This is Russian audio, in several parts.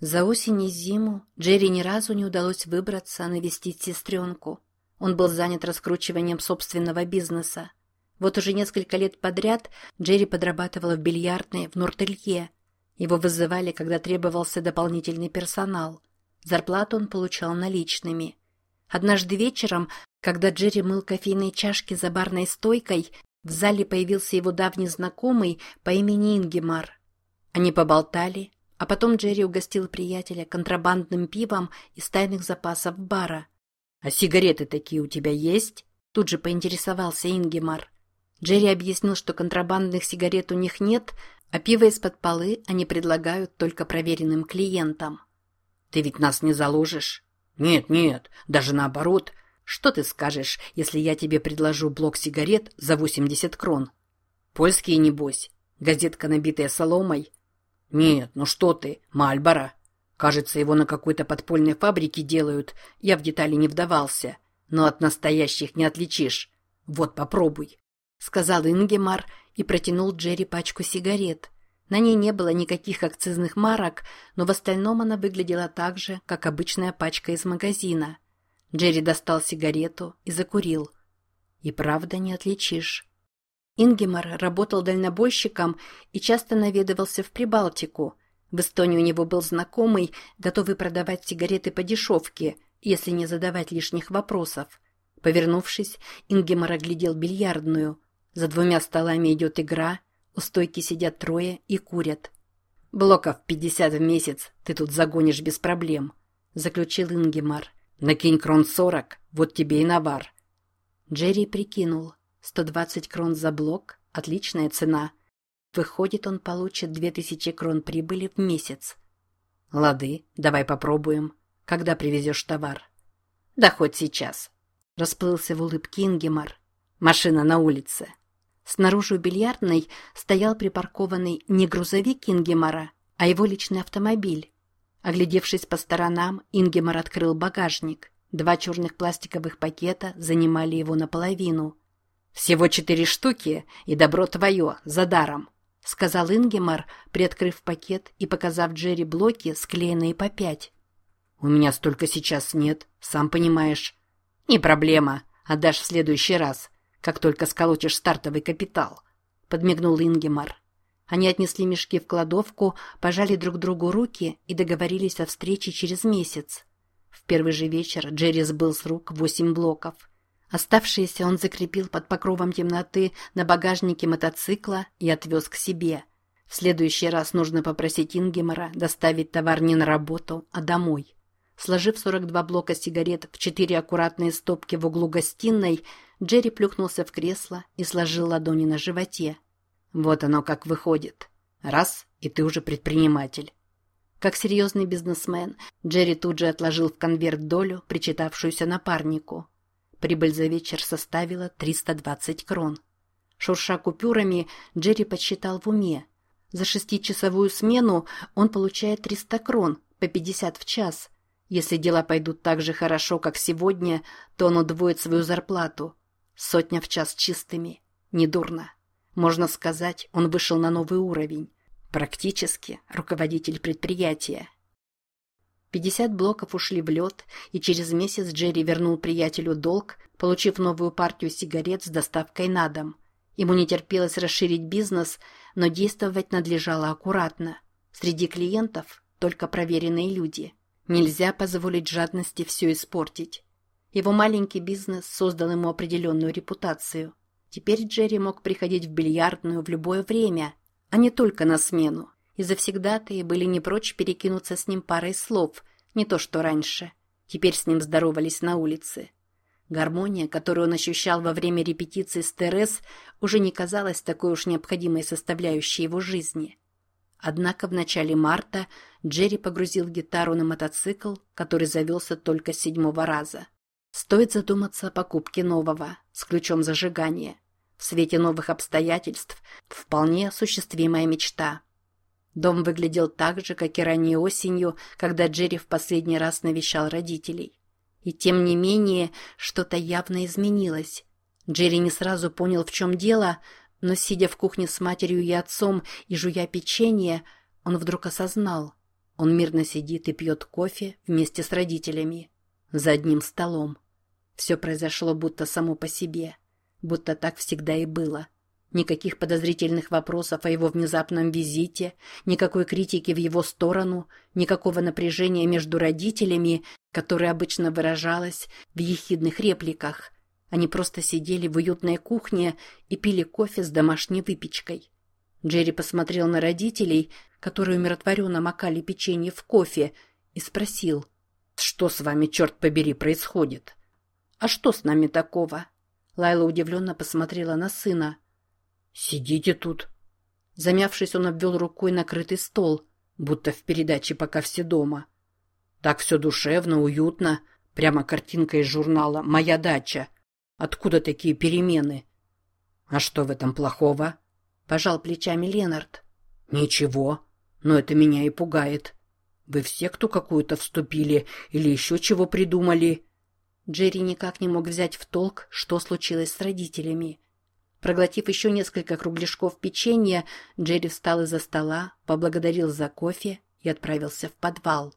За осень и зиму Джерри ни разу не удалось выбраться, навестить сестренку. Он был занят раскручиванием собственного бизнеса. Вот уже несколько лет подряд Джерри подрабатывала в бильярдной в Нортелье. Его вызывали, когда требовался дополнительный персонал. Зарплату он получал наличными. Однажды вечером, когда Джерри мыл кофейные чашки за барной стойкой, в зале появился его давний знакомый по имени Ингемар. Они поболтали, а потом Джерри угостил приятеля контрабандным пивом из тайных запасов бара. «А сигареты такие у тебя есть?» Тут же поинтересовался Ингемар. Джерри объяснил, что контрабандных сигарет у них нет, а пиво из-под полы они предлагают только проверенным клиентам. «Ты ведь нас не заложишь?» «Нет, нет, даже наоборот. Что ты скажешь, если я тебе предложу блок сигарет за 80 крон? Польские, небось? Газетка, набитая соломой?» «Нет, ну что ты, Мальборо. Кажется, его на какой-то подпольной фабрике делают, я в детали не вдавался. Но от настоящих не отличишь. Вот попробуй», — сказал Ингемар и протянул Джерри пачку сигарет. На ней не было никаких акцизных марок, но в остальном она выглядела так же, как обычная пачка из магазина. Джерри достал сигарету и закурил. И правда не отличишь. Ингемар работал дальнобойщиком и часто наведывался в Прибалтику. В Эстонии у него был знакомый, готовый продавать сигареты по дешевке, если не задавать лишних вопросов. Повернувшись, Ингемар оглядел бильярдную. За двумя столами идет игра, у стойки сидят трое и курят. «Блоков пятьдесят в месяц ты тут загонишь без проблем», — заключил Ингемар. «Накинь крон сорок, вот тебе и навар». Джерри прикинул. 120 крон за блок – отличная цена. Выходит, он получит 2000 крон прибыли в месяц. Лады, давай попробуем. Когда привезешь товар? Да хоть сейчас. Расплылся в улыбке Ингемар. Машина на улице. Снаружи у бильярдной стоял припаркованный не грузовик Ингемара, а его личный автомобиль. Оглядевшись по сторонам, Ингемар открыл багажник. Два черных пластиковых пакета занимали его наполовину – «Всего четыре штуки, и добро твое, за даром», — сказал Ингемар, приоткрыв пакет и показав Джерри блоки, склеенные по пять. «У меня столько сейчас нет, сам понимаешь». «Не проблема, отдашь в следующий раз, как только сколотишь стартовый капитал», — подмигнул Ингемар. Они отнесли мешки в кладовку, пожали друг другу руки и договорились о встрече через месяц. В первый же вечер Джерри сбыл с рук восемь блоков — Оставшиеся он закрепил под покровом темноты на багажнике мотоцикла и отвез к себе. В следующий раз нужно попросить Ингемара доставить товар не на работу, а домой. Сложив 42 блока сигарет в четыре аккуратные стопки в углу гостиной, Джерри плюхнулся в кресло и сложил ладони на животе. Вот оно как выходит. Раз, и ты уже предприниматель. Как серьезный бизнесмен, Джерри тут же отложил в конверт долю, причитавшуюся напарнику. Прибыль за вечер составила 320 крон. Шурша купюрами, Джерри подсчитал в уме. За шестичасовую смену он получает 300 крон, по 50 в час. Если дела пойдут так же хорошо, как сегодня, то он удвоит свою зарплату. Сотня в час чистыми. Недурно. Можно сказать, он вышел на новый уровень. Практически руководитель предприятия. Пятьдесят блоков ушли в лед, и через месяц Джерри вернул приятелю долг, получив новую партию сигарет с доставкой на дом. Ему не терпелось расширить бизнес, но действовать надлежало аккуратно. Среди клиентов только проверенные люди. Нельзя позволить жадности все испортить. Его маленький бизнес создал ему определенную репутацию. Теперь Джерри мог приходить в бильярдную в любое время, а не только на смену и завсегдатые были не прочь перекинуться с ним парой слов, не то что раньше. Теперь с ним здоровались на улице. Гармония, которую он ощущал во время репетиции с Терес, уже не казалась такой уж необходимой составляющей его жизни. Однако в начале марта Джерри погрузил гитару на мотоцикл, который завелся только с седьмого раза. Стоит задуматься о покупке нового, с ключом зажигания. В свете новых обстоятельств вполне осуществимая мечта – Дом выглядел так же, как и ранней осенью, когда Джерри в последний раз навещал родителей. И тем не менее, что-то явно изменилось. Джерри не сразу понял, в чем дело, но, сидя в кухне с матерью и отцом и жуя печенье, он вдруг осознал. Он мирно сидит и пьет кофе вместе с родителями. За одним столом. Все произошло будто само по себе. Будто так всегда и было. Никаких подозрительных вопросов о его внезапном визите, никакой критики в его сторону, никакого напряжения между родителями, которое обычно выражалось в ехидных репликах. Они просто сидели в уютной кухне и пили кофе с домашней выпечкой. Джерри посмотрел на родителей, которые умиротворенно макали печенье в кофе, и спросил, «Что с вами, черт побери, происходит?» «А что с нами такого?» Лайла удивленно посмотрела на сына. «Сидите тут». Замявшись, он обвел рукой накрытый стол, будто в передаче «Пока все дома». «Так все душевно, уютно, прямо картинка из журнала «Моя дача». Откуда такие перемены?» «А что в этом плохого?» — пожал плечами Ленард. «Ничего, но это меня и пугает. Вы в секту какую-то вступили или еще чего придумали?» Джерри никак не мог взять в толк, что случилось с родителями. Проглотив еще несколько кругляшков печенья, Джерри встал из-за стола, поблагодарил за кофе и отправился в подвал.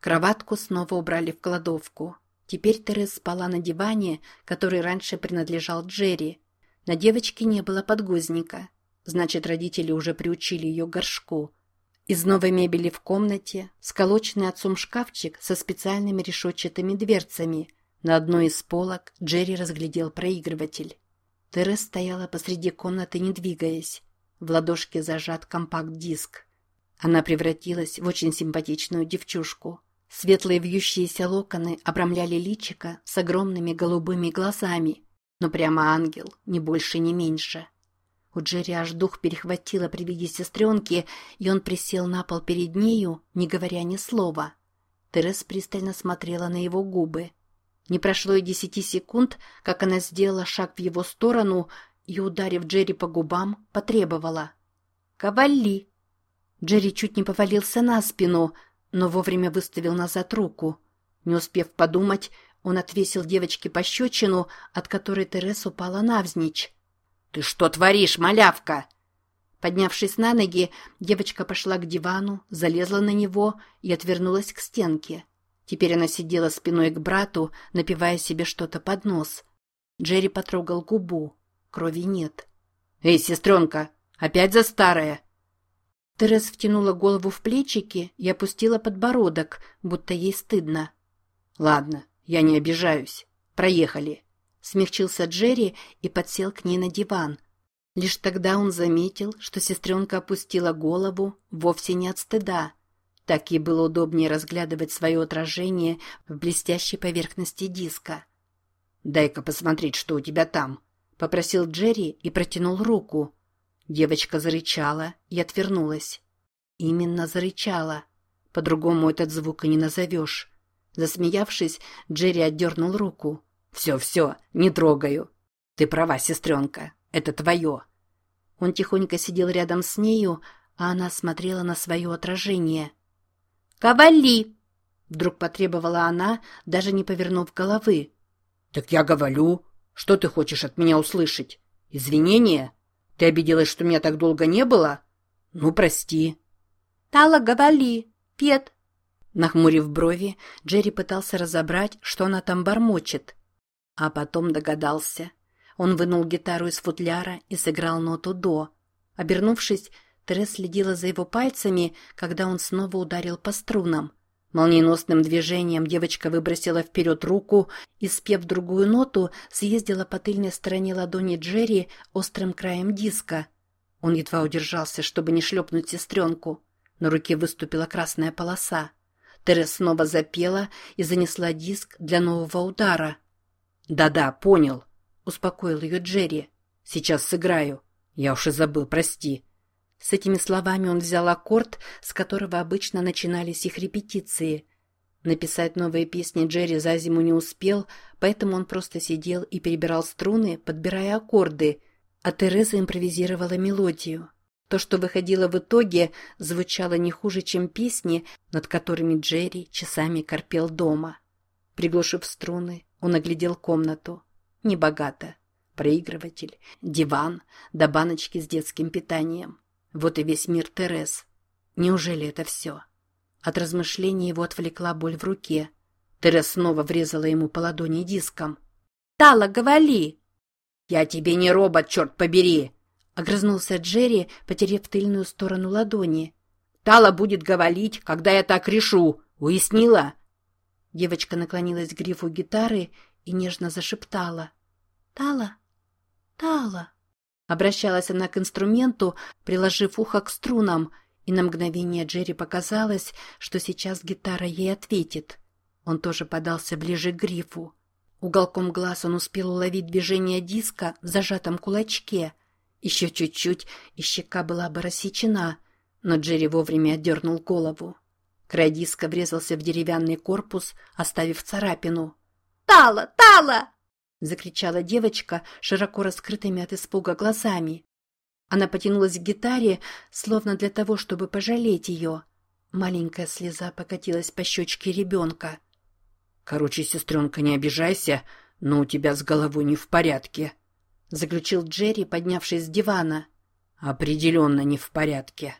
Кроватку снова убрали в кладовку. Теперь Терес спала на диване, который раньше принадлежал Джерри. На девочке не было подгузника. Значит, родители уже приучили ее к горшку. Из новой мебели в комнате сколоченный отцом шкафчик со специальными решетчатыми дверцами. На одной из полок Джерри разглядел проигрыватель. Терес стояла посреди комнаты, не двигаясь. В ладошке зажат компакт-диск. Она превратилась в очень симпатичную девчушку. Светлые вьющиеся локоны обрамляли личико с огромными голубыми глазами. Но прямо ангел, ни больше, ни меньше. У Джерри аж дух перехватило при виде сестренки, и он присел на пол перед нею, не говоря ни слова. Терес пристально смотрела на его губы. Не прошло и десяти секунд, как она сделала шаг в его сторону и, ударив Джерри по губам, потребовала. «Кавалли!» Джерри чуть не повалился на спину, но вовремя выставил назад руку. Не успев подумать, он отвесил девочке пощечину, от которой Терес упала навзничь. «Ты что творишь, малявка?» Поднявшись на ноги, девочка пошла к дивану, залезла на него и отвернулась к стенке. Теперь она сидела спиной к брату, напивая себе что-то под нос. Джерри потрогал губу. Крови нет. «Эй, сестренка, опять за старое!» Терес втянула голову в плечики и опустила подбородок, будто ей стыдно. «Ладно, я не обижаюсь. Проехали!» Смягчился Джерри и подсел к ней на диван. Лишь тогда он заметил, что сестренка опустила голову вовсе не от стыда, так ей было удобнее разглядывать свое отражение в блестящей поверхности диска. «Дай-ка посмотреть, что у тебя там», — попросил Джерри и протянул руку. Девочка зарычала и отвернулась. Именно зарычала. По-другому этот звук и не назовешь. Засмеявшись, Джерри отдернул руку. «Все, все, не трогаю. Ты права, сестренка, это твое». Он тихонько сидел рядом с нею, а она смотрела на свое отражение. «Ковали!» — вдруг потребовала она, даже не повернув головы. «Так я говорю. Что ты хочешь от меня услышать? Извинения? Ты обиделась, что меня так долго не было? Ну, прости». «Тала говори, Пет!» Нахмурив брови, Джерри пытался разобрать, что она там бормочет. А потом догадался. Он вынул гитару из футляра и сыграл ноту «до». Обернувшись, Терес следила за его пальцами, когда он снова ударил по струнам. Молниеносным движением девочка выбросила вперед руку и, спев другую ноту, съездила по тыльной стороне ладони Джерри острым краем диска. Он едва удержался, чтобы не шлепнуть сестренку. На руке выступила красная полоса. Терес снова запела и занесла диск для нового удара. «Да-да, понял», — успокоил ее Джерри. «Сейчас сыграю. Я уж и забыл, прости». С этими словами он взял аккорд, с которого обычно начинались их репетиции. Написать новые песни Джерри за зиму не успел, поэтому он просто сидел и перебирал струны, подбирая аккорды, а Тереза импровизировала мелодию. То, что выходило в итоге, звучало не хуже, чем песни, над которыми Джерри часами корпел дома. Приглушив струны, он оглядел комнату. Небогато. Проигрыватель, диван, да баночки с детским питанием. Вот и весь мир Терес. Неужели это все? От размышления его отвлекла боль в руке. Терес снова врезала ему по ладони диском. «Тала, говори!» «Я тебе не робот, черт побери!» Огрызнулся Джерри, потеряв тыльную сторону ладони. «Тала будет говорить, когда я так решу. Уяснила?» Девочка наклонилась к грифу гитары и нежно зашептала. «Тала? Тала?» Обращалась она к инструменту, приложив ухо к струнам, и на мгновение Джерри показалось, что сейчас гитара ей ответит. Он тоже подался ближе к грифу. Уголком глаз он успел уловить движение диска в зажатом кулачке. Еще чуть-чуть, и щека была бы рассечена, но Джерри вовремя отдернул голову. Край диска врезался в деревянный корпус, оставив царапину. «Тала! Тала!» — закричала девочка, широко раскрытыми от испуга глазами. Она потянулась к гитаре, словно для того, чтобы пожалеть ее. Маленькая слеза покатилась по щечке ребенка. «Короче, сестренка, не обижайся, но у тебя с головой не в порядке», — заключил Джерри, поднявшись с дивана. «Определенно не в порядке».